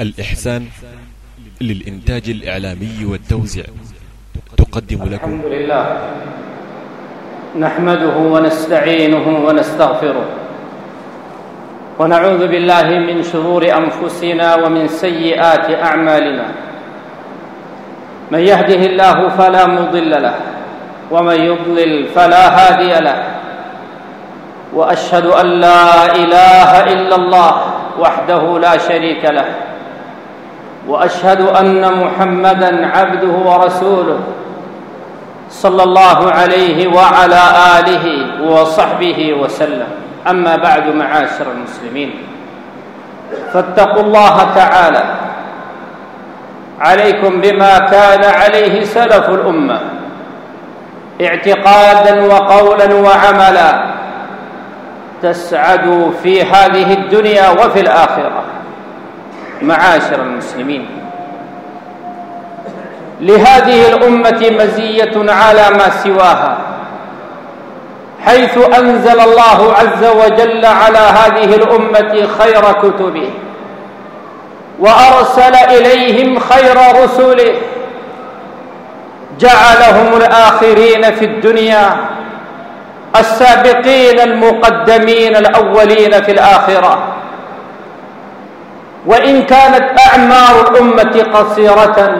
الإحسان للإنتاج الإعلامي والتوزيع. تقدم لكم. الحمد لله نحمده ونستعينه ونستغفره. ونعوذ بالله من شرور أنفسنا ومن سيئات أعمالنا. من يهده الله فلا مضل له ومن يضلل فلا هادي له. وأشهد أن لا إله إلا الله وحده لا شريك له. وأشهد أن محمدا عبده ورسوله صلى الله عليه وعلى آله وصحبه وسلم. أما بعد معاشر المسلمين فاتقوا الله تعالى. عليكم بما كان عليه سلف الأمة اعتقادا وقولا وعملا. تسعدوا في هذه الدنيا وفي الآخرة. معاشر المسلمين. لهذه الأمة مزية على ما سواها حيث أنزل الله عز وجل على هذه الأمة خير كتبه وأرسل إليهم خير رسله جعلهم الآخرين في الدنيا السابقين المقدمين الأولين في الآخرة. وإن كانت أعمار الأمة قصيرة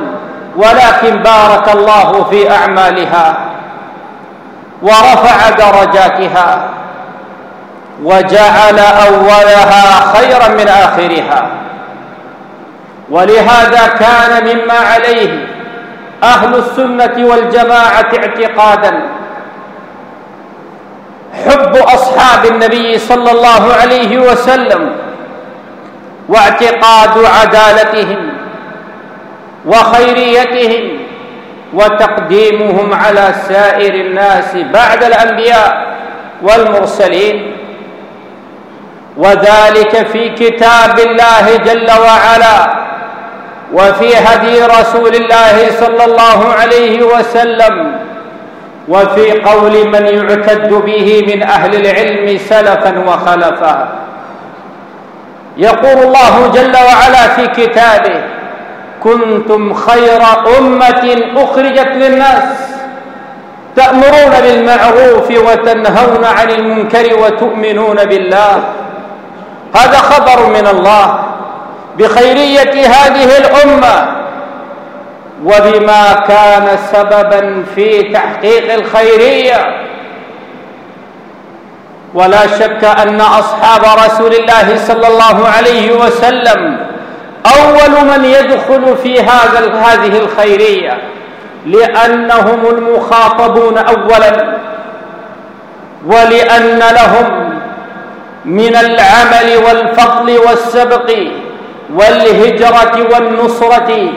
ولكن بارك الله في أعمالها ورفع درجاتها وجعل أولها خيرا من آخرها. ولهذا كان مما عليه أهل السنة والجماعة اعتقادا. حب أصحاب النبي صلى الله عليه وسلم واعتقاد عدالتهم وخيريتهم وتقديمهم على سائر الناس بعد الأنبياء والمرسلين. وذلك في كتاب الله جل وعلا وفي هدي رسول الله صلى الله عليه وسلم وفي قول من يعتد به من أهل العلم سلفا وخلفا. يقول الله جل وعلا في كتابه كنتم خير أمة أخرجت للناس تأمرون بالمعروف وتنهون عن المنكر وتؤمنون بالله. هذا خبر من الله بخيرية هذه الأمة وبما كان سببا في تحقيق الخيرية. ولا شك أن أصحاب رسول الله صلى الله عليه وسلم أول من يدخل في هذا هذه الخيرية لأنهم المخاطبون اولا ولأن لهم من العمل والفضل والسبق والهجرة والنصرة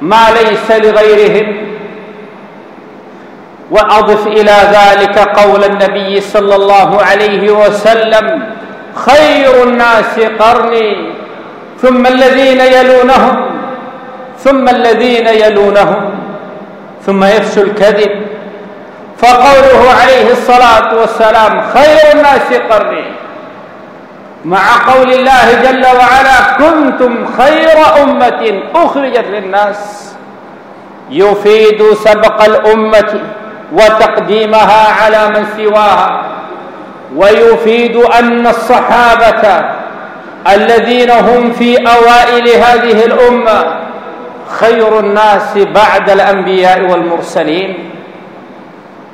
ما ليس لغيرهم. وأضف إلى ذلك قول النبي صلى الله عليه وسلم خير الناس قرني ثم الذين يلونهم ثم الذين يلونهم ثم يفشو الكذب. فقوله عليه الصلاة والسلام خير الناس قرني. مع قول الله جل وعلا كنتم خير أمة أخرجت للناس. يفيد سبق الأمة وتقديمها على من سواها. ويفيد أن الصحابة الذين هم في أوائل هذه الأمة خير الناس بعد الأنبياء والمرسلين.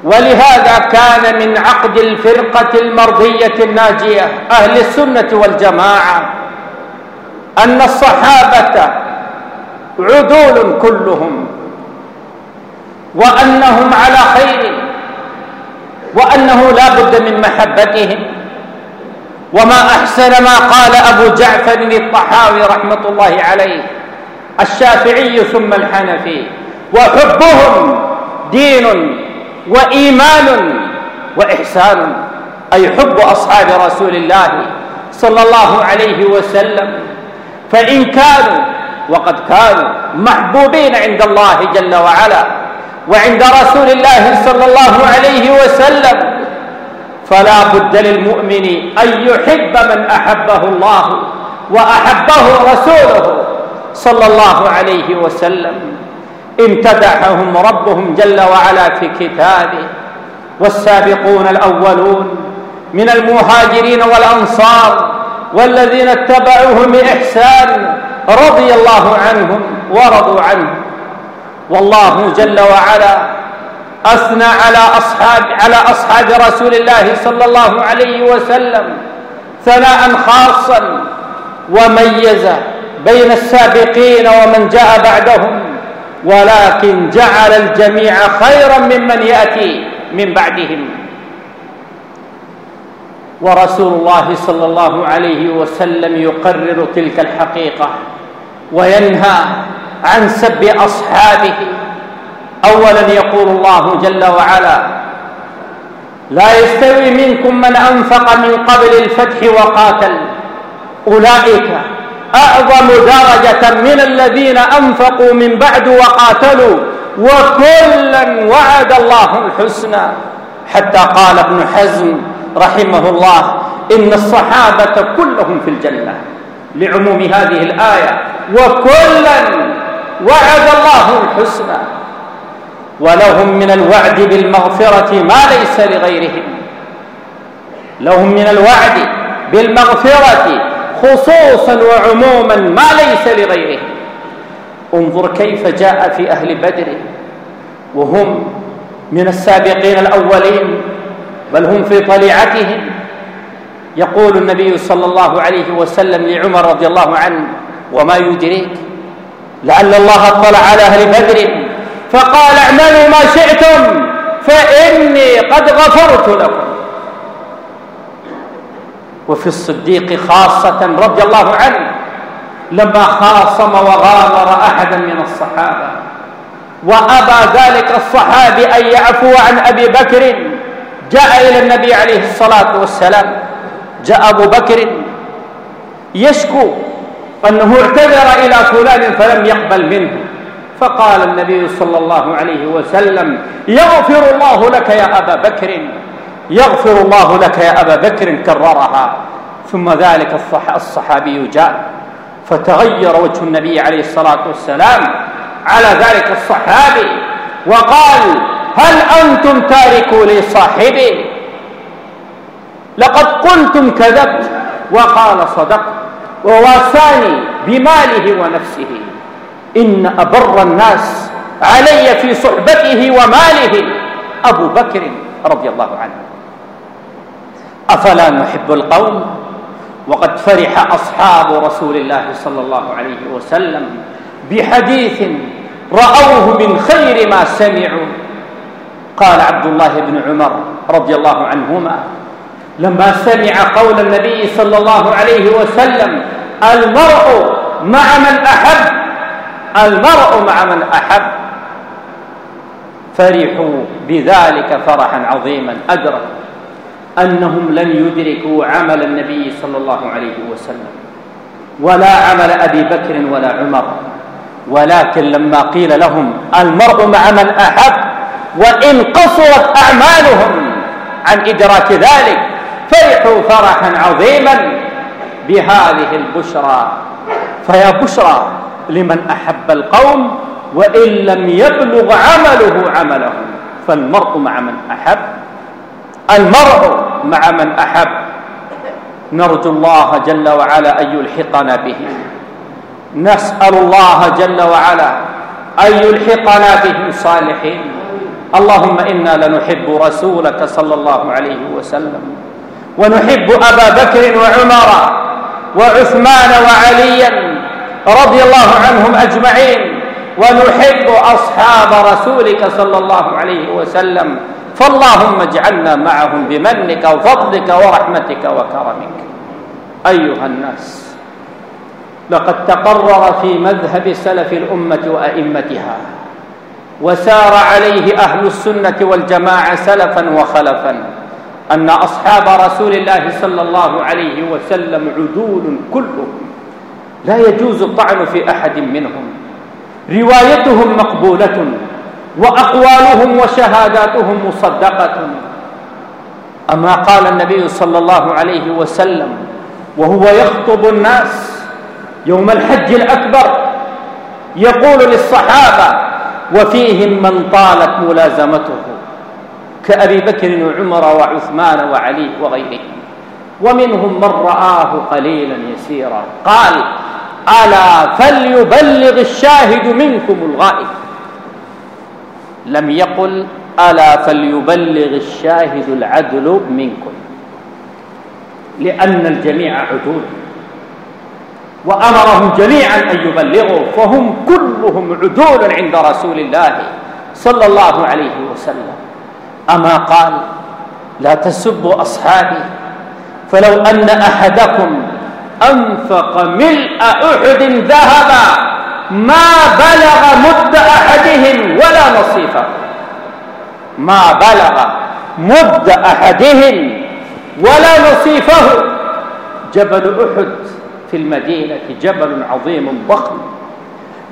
ولهذا كان من عقد الفرقة المرضية الناجية أهل السنة والجماعة أن الصحابة عدول كلهم. وأنهم على خير. وأنه لا بد من محبتهم. وما أحسن ما قال أبو جعفر الطحاوي رحمة الله عليه الشافعي ثم الحنفي. وحبهم دين وإيمان وإحسان أي حب أصحاب رسول الله صلى الله عليه وسلم. فإن كانوا وقد كانوا محبوبين عند الله جل وعلا. وعند رسول الله صلى الله عليه وسلم. فلا بد للمؤمن أن يحب من أحبه الله وأحبه رسوله صلى الله عليه وسلم. امتدحهم ربهم جل وعلا في كتابه. والسابقون الأولون من المهاجرين والأنصار والذين اتبعوهم بإحسان رضي الله عنهم ورضوا عنه. والله جل وعلا أثنى على اصحاب على أصحاب رسول الله صلى الله عليه وسلم ثناء خاصا وميز بين السابقين ومن جاء بعدهم ولكن جعل الجميع خيرا ممن يأتي من بعدهم. ورسول الله صلى الله عليه وسلم يقرر تلك الحقيقة وينهى عن سب أصحابه. اولا يقول الله جل وعلا لا يستوي منكم من أنفق من قبل الفتح وقاتل. أولئك أعظم درجة من الذين أنفقوا من بعد وقاتلوا وكلا وعد الله الحسنى. حتى قال ابن حزم رحمه الله إن الصحابة كلهم في الجنة لعموم هذه الآية وكلا وعد الله الحسنى. ولهم من الوعد بالمغفرة ما ليس لغيرهم. لهم من الوعد بالمغفرة خصوصا وعموما ما ليس لغيرهم. انظر كيف جاء في أهل بدر. وهم من السابقين الأولين بل هم في طليعتهم. يقول النبي صلى الله عليه وسلم لعمر رضي الله عنه وما يدريك لعل الله اطلع على أهل بدر. فقال اعملوا ما شئتم فإني قد غفرت لكم. وفي الصديق خاصة رضي الله عنه لما خاصم وغامر أحدا من الصحابة وأبى ذلك الصحابي أن يعفو عن أبي بكر جاء إلى النبي عليه الصلاة والسلام جاء أبو بكر يشكو أنه اعتذر إلى فلان فلم يقبل منه. فقال النبي صلى الله عليه وسلم يغفر الله لك يا أبا بكر يغفر الله لك يا أبا بكر كررها. ثم ذلك الصحابي جاء فتغير وجه النبي عليه الصلاة والسلام على ذلك الصحابي وقال هل أنتم تاركوا لي صاحبي؟ لقد قلتم كذبت وقال صدقت. وواساني بماله ونفسه. إن أبر الناس علي في صحبته وماله. أبو بكر رضي الله عنه. أفلا نحب القوم؟ وقد فرح أصحاب رسول الله صلى الله عليه وسلم بحديث رأوه من خير ما سمعوا. قال عبد الله بن عمر رضي الله عنهما لما سمع قول النبي صلى الله عليه وسلم المرء مع من أحب المرء مع من أحب. فرحوا بذلك فرحا عظيما. أدركوا أنهم لن يدركوا عمل النبي صلى الله عليه وسلم. ولا عمل أبي بكر ولا عمر. ولكن لما قيل لهم المرء مع من أحب وإن قصرت أعمالهم عن إدراك ذلك فرحوا فرحا عظيما بهذه البشرى. فيا بشرى لمن أحب القوم وإن لم يبلغ عمله عملهم. فالمرء مع من أحب المرء مع من أحب. نرجو الله جل وعلا أن يلحقنا به. نسأل الله جل وعلا أن يلحقنا بهم صالحين. اللهم إنا لنحب رسولك صلى الله عليه وسلم. ونحب أبا بكر وعمر وعثمان وعليا رضي الله عنهم أجمعين ونحب أصحاب رسولك صلى الله عليه وسلم. فاللهم اجعلنا معهم بمنك وفضلك ورحمتك وكرمك. أيها الناس لقد تقرر في مذهب سلف الأمة وأئمتها وسار عليه أهل السنة والجماعة سلفا وخلفا. أن أصحاب رسول الله صلى الله عليه وسلم عدول كلهم. لا يجوز الطعن في أحد منهم. روايتهم مقبولة وأقوالهم وشهاداتهم مصدقة. أما قال النبي صلى الله عليه وسلم وهو يخطب الناس يوم الحج الأكبر يقول للصحابة وفيهم من طالت ملازمته. كأبي بكر وعمر وعثمان وعلي وغيرهم ومنهم من رآه قليلا يسيرا. قال ألا فليبلغ الشاهد منكم الغائب. لم يقل ألا فليبلغ الشاهد العدل منكم. لأن الجميع عدول. وأمرهم جميعا أن يبلغوا فهم كلهم عدول عند رسول الله صلى الله عليه وسلم. أما قال لا تسبوا أصحابي فلو أن أحدكم أنفق ملء أحد ذهبا ما بلغ مد أحدهم ولا نصيفه ما بلغ مد أحدهم ولا نصيفه. جبل أحد في المدينة جبل عظيم ضخم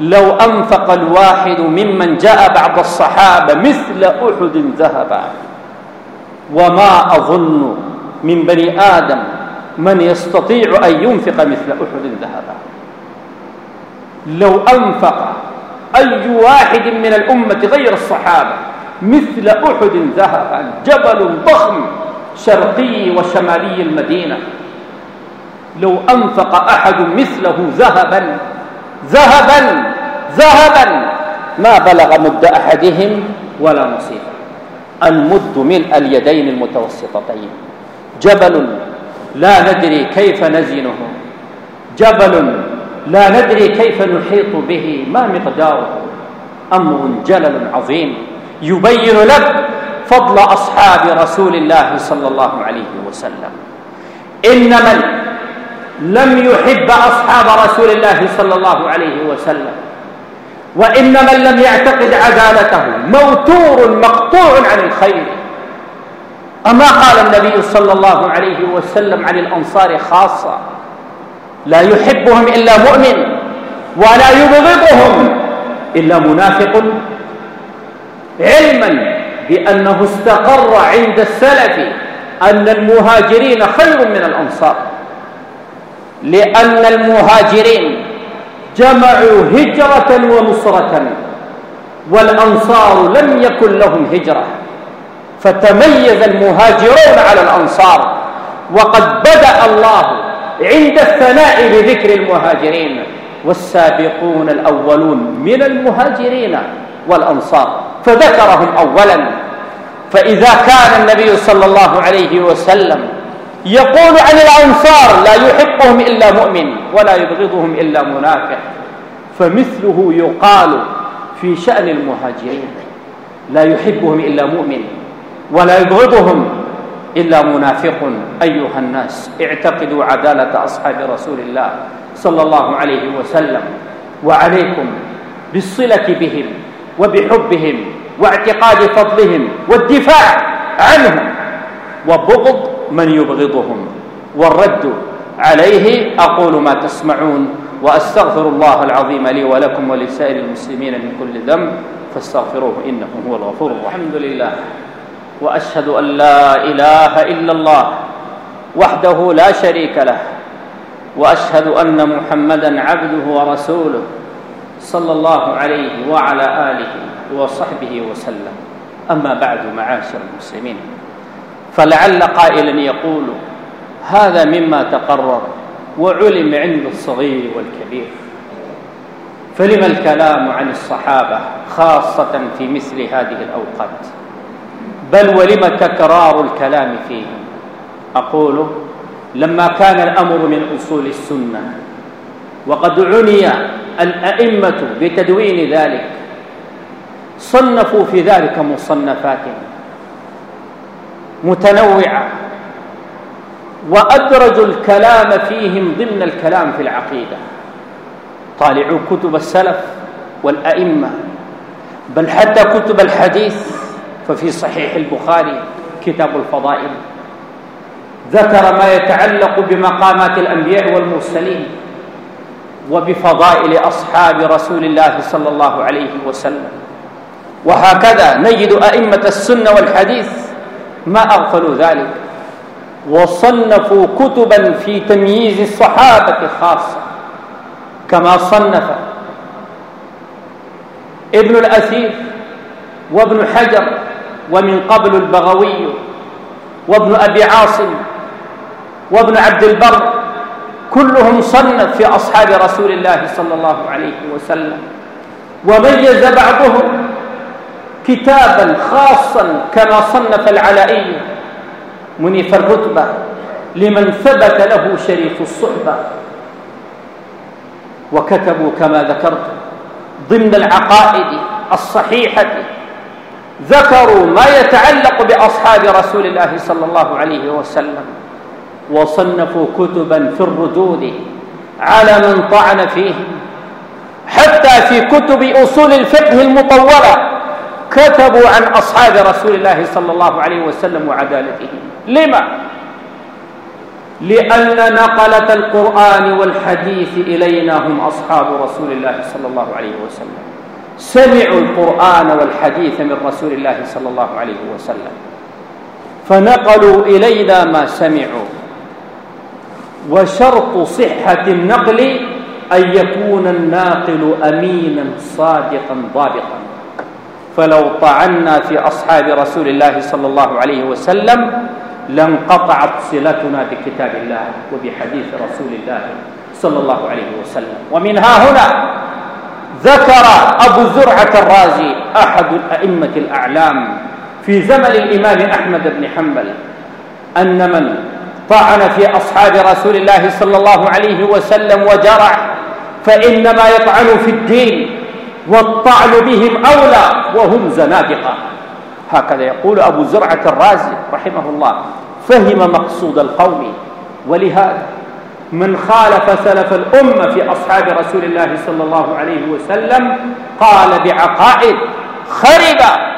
لو أنفق الواحد ممن جاء بعد الصحابة مثل أحد ذهبا وما أظن من بني آدم من يستطيع أن ينفق مثل أحد ذهبا لو أنفق أي واحد من الأمة غير الصحابة مثل أحد ذهبا جبل ضخم شرقي وشمالي المدينة. لو أنفق أحد مثله ذهبا ذهبا ذهبا. ما بلغ مد أحدهم ولا نصيبا المد ملء اليدين المتوسطتين. جبل لا ندري كيف نزنه جبل لا ندري كيف نحيط به. ما مقداره. أمر جلل عظيم. يبين لك فضل أصحاب رسول الله صلى الله عليه وسلم. إن من لم يحب أصحاب رسول الله صلى الله عليه وسلم. وإن من لم يعتقد عدالته موتور مقطوع عن الخير. أما قال النبي صلى الله عليه وسلم عن الأنصار خاصة لا يحبهم إلا مؤمن ولا يبغضهم إلا منافق. علما بأنه استقر عند السلف أن المهاجرين خير من الأنصار لأن المهاجرين جمعوا هجرة ونصرة والأنصار لم يكن لهم هجرة. فتميز المهاجرون على الأنصار وقد بدأ الله عند الثناء بذكر المهاجرين والسابقون الأولون من المهاجرين والأنصار. فذكرهم أولا. فإذا كان النبي صلى الله عليه وسلم يقول عن الأنصار لا يحبهم إلا مؤمن ولا يبغضهم إلا منافق. فمثله يقال في شأن المهاجرين لا يحبهم إلا مؤمن ولا يبغضهم إلا منافق. أيها الناس اعتقدوا عدالة أصحاب رسول الله صلى الله عليه وسلم وعليكم بالصلة بهم وبحبهم واعتقاد فضلهم والدفاع عنهم وبغض من يبغضهم. والرد عليه أقول ما تسمعون وأستغفر الله العظيم لي ولكم ولسائر المسلمين من كل ذنب فاستغفروه إنه هو الغفور الحمد لله. وأشهد أن لا إله إلا الله وحده لا شريك له. وأشهد أن محمدا عبده ورسوله صلى الله عليه وعلى آله وصحبه وسلم. أما بعد معاشر المسلمين. فلعل قائلا يقول هذا مما تقرر وعلم عند الصغير والكبير. فلم الكلام عن الصحابة خاصة في مثل هذه الأوقات؟ بل ولم تكرار الكلام فيهم أقول لما كان الأمر من أصول السنة وقد عني الأئمة بتدوين ذلك صنفوا في ذلك مصنفات. متنوعة. وأدرجوا الكلام فيهم ضمن الكلام في العقيدة. طالعوا كتب السلف والأئمة. بل حتى كتب الحديث ففي صحيح البخاري كتاب الفضائل. ذكر ما يتعلق بمقامات الأنبياء والمرسلين وبفضائل أصحاب رسول الله صلى الله عليه وسلم. وهكذا نجد أئمة السنة والحديث ما أغفلوا ذلك؟ وصنفوا كتبا في تمييز الصحابة خاصة كما صنف ابن الأثير وابن حجر ومن قبل البغوي وابن أبي عاصم وابن عبد البر كلهم صنف في أصحاب رسول الله صلى الله عليه وسلم. وميز بعضهم كتابا خاصا كما صنف العلائي منيف الرتبة لمن ثبت له شريف الصحبة. وكتبوا كما ذكرت ضمن العقائد الصحيحة ذكروا ما يتعلق بأصحاب رسول الله صلى الله عليه وسلم. وصنفوا كتبا في الردود على من طعن فيهم حتى في كتب أصول الفقه المطولة. كتبوا عن أصحاب رسول الله صلى الله عليه وسلم وعدالتهم لما؟ لأن نقلة القرآن والحديث إلينا هم أصحاب رسول الله صلى الله عليه وسلم. سمعوا القرآن والحديث من رسول الله صلى الله عليه وسلم. فنقلوا إلينا ما سمعوا. وشرط صحة النقل أن يكون الناقل أمينا صادقا ضابطا. فلو طعنا في أصحاب رسول الله صلى الله عليه وسلم لانقطعت صلتنا بكتاب الله وبحديث رسول الله صلى الله عليه وسلم. ومن ها هنا ذكر أبو زرعة الرازي أحد الأئمة الأعلام في زمن الإمام أحمد بن حنبل أن من طعن في أصحاب رسول الله صلى الله عليه وسلم وجرح فإنما يطعن في الدين. والطعن بهم أولى وهم زنادقة. هكذا يقول أبو زرعة الرازي رحمه الله فهم مقصود القوم ولهذا من خالف سلف الأمة في أصحاب رسول الله صلى الله عليه وسلم قال بعقائد خربة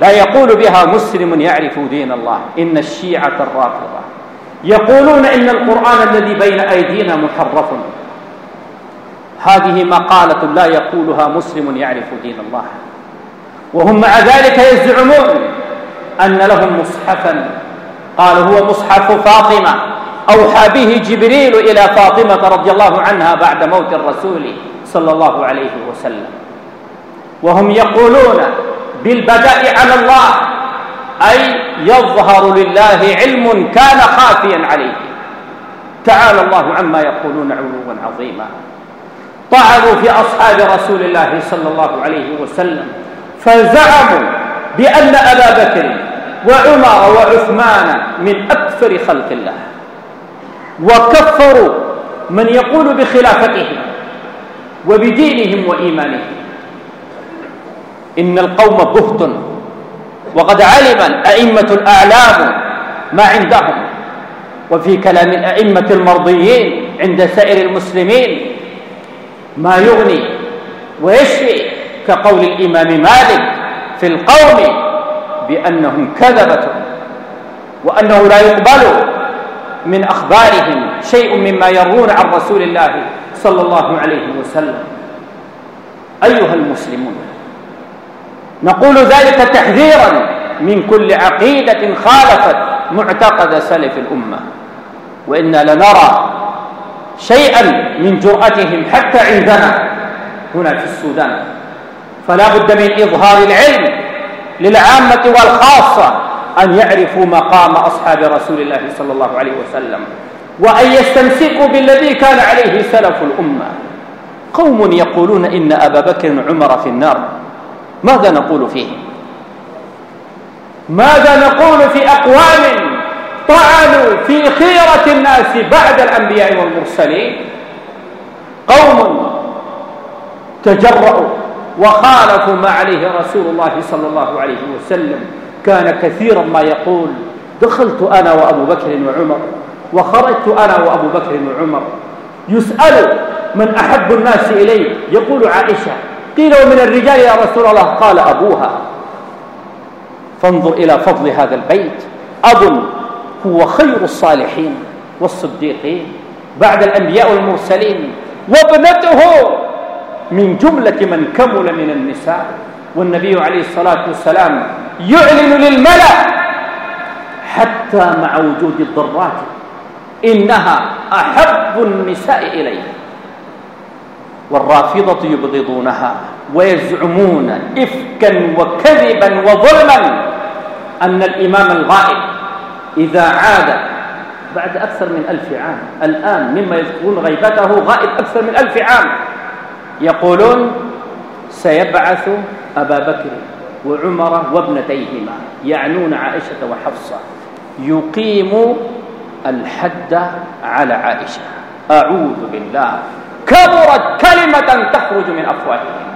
لا يقول بها مسلم يعرف دين الله إن الشيعة الرافضة. يقولون إن القرآن الذي بين أيدينا محرف. هذه مقالة لا يقولها مسلم يعرف دين الله. وهم مع ذلك يزعمون أن لهم مصحفا. قال هو مصحف فاطمة. أوحى به جبريل إلى فاطمة رضي الله عنها بعد موت الرسول صلى الله عليه وسلم. وهم يقولون بالبداء على الله أي يظهر لله علم كان خافيا عليه. تعالى الله عما يقولون علوا عظيما. طعنوا في أصحاب رسول الله صلى الله عليه وسلم فزعموا بأن أبا بكر وعمر وعثمان من أكثر خلق الله وكفروا من يقول بخلافتهم وبدينهم وإيمانهم. إن القوم بهت وقد علم الأئمة الأعلام ما عندهم وفي كلام الأئمة المرضيين عند سائر المسلمين ما يغني ويشفي كقول الإمام مالك في القوم بأنهم كذبة وأنه لا يقبل من أخبارهم شيء مما يروون عن رسول الله صلى الله عليه وسلم. أيها المسلمون نقول ذلك تحذيرا من كل عقيدة خالفت معتقد سلف الأمة وإنا لنرى شيئا من جرأتهم حتى عندنا هنا في السودان. فلا بد من إظهار العلم للعامة والخاصة أن يعرفوا مقام أصحاب رسول الله صلى الله عليه وسلم وأن يستمسكوا بالذي كان عليه سلف الأمة. قوم يقولون إن أبا بكر عمر في النار. ماذا نقول فيهم ماذا نقول في أقوام طعنوا في خيرة الناس بعد الأنبياء والمرسلين. قوم تجرؤوا وخالفوا ما عليه رسول الله صلى الله عليه وسلم. كان كثيرا ما يقول دخلت أنا وأبو بكر وعمر وخرجت أنا وأبو بكر وعمر. يسأل من أحب الناس إليه يقول عائشة قيل ومن الرجال يا رسول الله؟ قال أبوها. فانظر إلى فضل هذا البيت. أب هو خير الصالحين والصديقين بعد الأنبياء والمرسلين وابنته من جملة من كمل من النساء. والنبي عليه الصلاة والسلام يعلن للملأ حتى مع وجود الضرات إنها أحب النساء إليه. والرافضة يبغضونها ويزعمون إفكا وكذبا وظلما أن الإمام الغائب إذا عاد بعد أكثر من ألف عام الآن مما يذكرون غيبته غائب أكثر من ألف عام. يقولون سيبعث أبا بكر وعمر وابنتيهما يعنون عائشة وحفصة يقيم الحد على عائشة. أعوذ بالله. كبرت كلمة تخرج من أفواههم.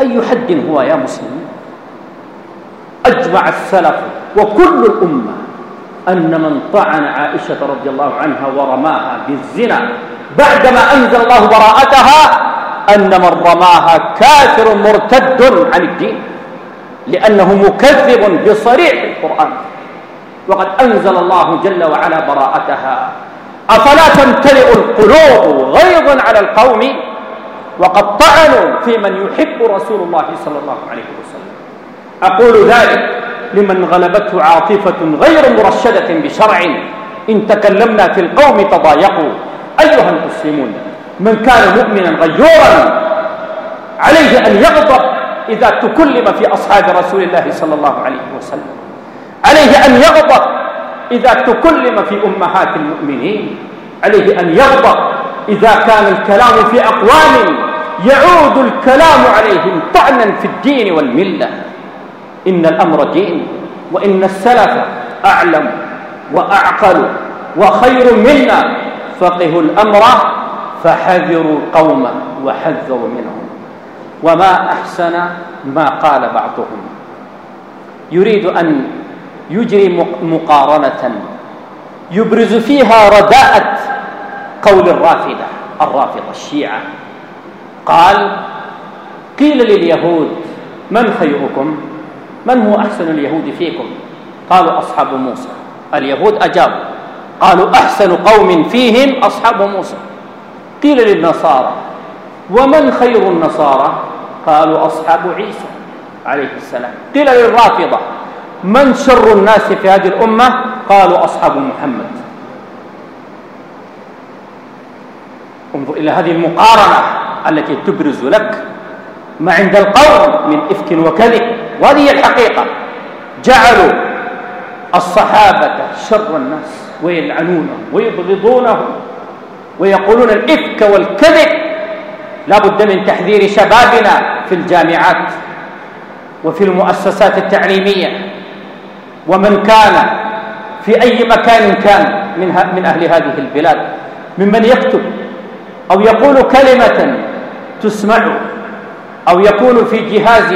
أي حد هو يا مسلمين أجمع السلف وكل الأمة. أن من طعن عائشة رضي الله عنها ورماها بالزنا بعدما أنزل الله براءتها أن من رماها كافر مرتد عن الدين لأنه مكذب بصريح القرآن. وقد أنزل الله جل وعلا براءتها. أفلا تمتلئ القلوب غيظا على القوم؟ وقد طعنوا في من يحب رسول الله صلى الله عليه وسلم. أقول ذلك لمن غلبته عاطفة غير مرشدة بشرع. إن تكلمنا في القوم تضايقوا. أيها المسلمون من كان مؤمنا غيورا عليه أن يغضب إذا تكلم في أصحاب رسول الله صلى الله عليه وسلم. عليه أن يغضب إذا تكلم في أمهات المؤمنين. عليه أن يغضب إذا كان الكلام في أقوام يعود الكلام عليهم طعنا في الدين والملة. إن الأمر دين وإن السلف أعلم وأعقل وخير منا فقهوا الأمر فحذروا القوم وحذروا منهم. وما أحسن ما قال بعضهم. يريد أن يجري مقارنة. يبرز فيها رداءة قول الرافدة الرافضة الشيعة. قال قيل لليهود من خيركم؟ من هو أحسن اليهود فيكم؟ قالوا أصحاب موسى. اليهود أجابوا قالوا أحسن قوم فيهم أصحاب موسى. قيل للنصارى ومن خير النصارى؟ قالوا أصحاب عيسى عليه السلام. قيل للرافضة من شر الناس في هذه الأمة؟ قالوا أصحاب محمد. انظر إلى هذه المقارنة التي تبرز لك ما عند القوم من إفك وكذب. وهذه الحقيقة. جعلوا الصحابة شر الناس ويلعنونهم ويبغضونهم ويقولون الإفك والكذب لا بد من تحذير شبابنا في الجامعات وفي المؤسسات التعليمية. ومن كان في أي مكان كان من, من أهل هذه البلاد. ممن يكتب أو يقول كلمة تسمع أو يكون في جهاز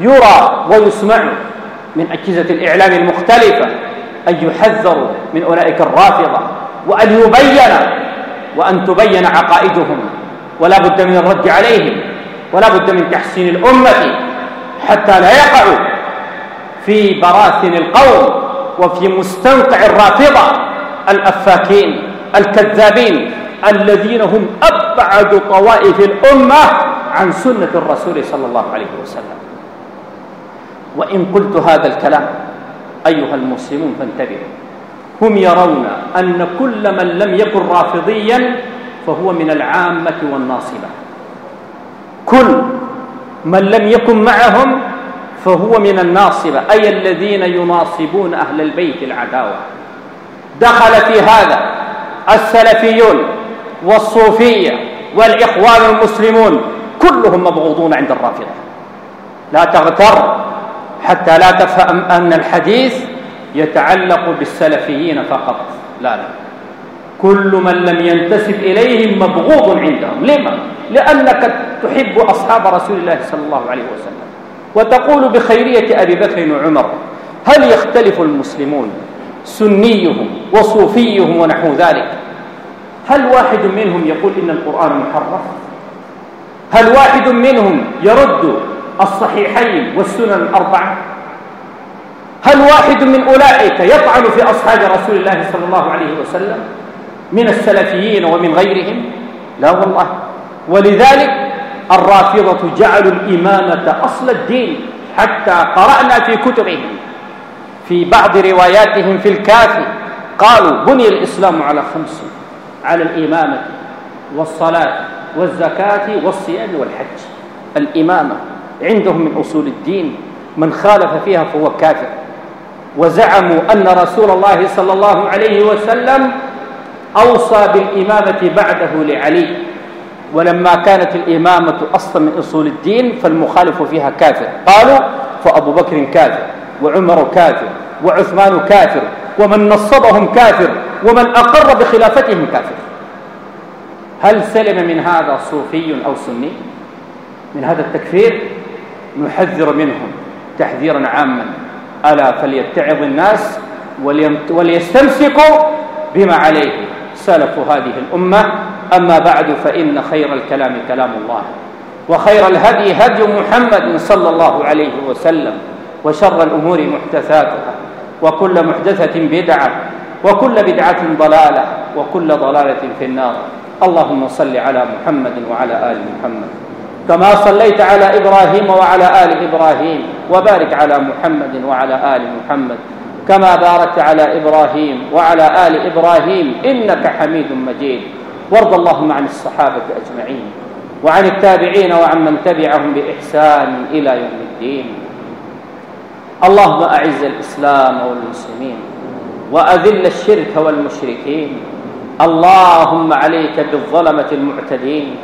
يرى ويسمع من أجهزة الإعلام المختلفة أن يحذروا من أولئك الرافضة وأن يبين وأن تبين عقائدهم. ولا بد من الرد عليهم. ولا بد من تحسين الأمة حتى لا يقعوا في براثن القوم وفي مستنقع الرافضة الأفاكين الكذابين الذين هم أبعد طوائف الأمة عن سنة الرسول صلى الله عليه وسلم. وإن قلت هذا الكلام أيها المسلمون فانتبهوا. هم يرون أن كل من لم يكن رافضيا فهو من العامة والناصبة. كل من لم يكن معهم فهو من الناصبة أي الذين يناصبون أهل البيت العداوة. دخل في هذا السلفيون والصوفية والإخوان المسلمون كلهم مبغوضون عند الرافضة. لا تغتر حتى لا تفهم أن الحديث يتعلق بالسلفيين فقط. لا لا. كل من لم ينتسب إليهم مبغوض عندهم. لما؟ لأنك تحب أصحاب رسول الله صلى الله عليه وسلم. وتقول بخيرية أبي بكر وعمر هل يختلف المسلمون؟ سنيهم وصوفيهم ونحو ذلك. هل واحد منهم يقول إن القرآن محرف؟ هل واحد منهم يرد الصحيحين والسنن الأربعة. هل واحد من أولئك يطعن في أصحاب رسول الله صلى الله عليه وسلم من السلفيين ومن غيرهم؟ لا والله. ولذلك الرافضة جعلوا الإمامة أصل الدين حتى قرأنا في كتبهم. في بعض رواياتهم في الكافي قالوا بني الإسلام على خمس على الإمامة والصلاة والزكاة والصيام والحج. الإمامة عندهم من أصول الدين. من خالف فيها فهو كافر. وزعموا أن رسول الله صلى الله عليه وسلم أوصى بالإمامة بعده لعلي. ولما كانت الإمامة أصلا من أصول الدين فالمخالف فيها كافر. قالوا فأبو بكر كافر وعمر كافر وعثمان كافر ومن نصبهم كافر ومن أقر بخلافتهم كافر. هل سلم من هذا صوفي أو سني؟ من هذا التكفير؟ نحذر منهم تحذيرا عاما. ألا فليتعظ الناس وليستمسكوا بما عليه سلف هذه الأمة. أما بعد فإن خير الكلام كلام الله وخير الهدي هدي محمد صلى الله عليه وسلم وشر الأمور محدثاتها وكل محدثة بدعة وكل بدعة ضلالة وكل ضلالة في النار. اللهم صل على محمد وعلى آل محمد. كما صليت على إبراهيم وعلى آل إبراهيم وبارك على محمد وعلى آل محمد. كما باركت على إبراهيم وعلى آل إبراهيم إنك حميد مجيد. وارض اللهم عن الصحابة أجمعين وعن التابعين وعن من تبعهم بإحسان إلى يوم الدين. اللهم أعز الإسلام والمسلمين وأذل الشرك والمشركين. اللهم عليك بالظلمة المعتدين.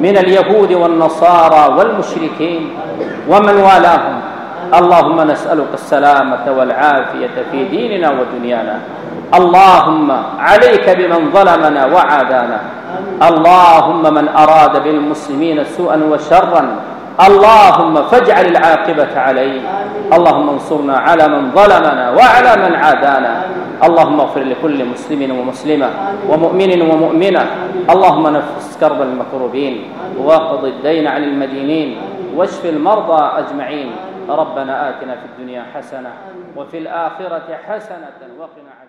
من اليهود والنصارى والمشركين ومن والاهم. اللهم نسألك السلامة والعافية في ديننا ودنيانا. اللهم عليك بمن ظلمنا وعادانا. اللهم من أراد بالمسلمين سوءا وشرا اللهم فاجعل العاقبة عليه اللهم انصرنا على من ظلمنا وعلى من عادانا. اللهم اغفر لكل مسلم ومسلمة ومؤمن ومؤمنة. اللهم نفس كرب المكروبين. واقض الدين عن المدينين. واشف المرضى أجمعين. ربنا آتنا في الدنيا حسنة وفي الآخرة حسنة وقنا عذاب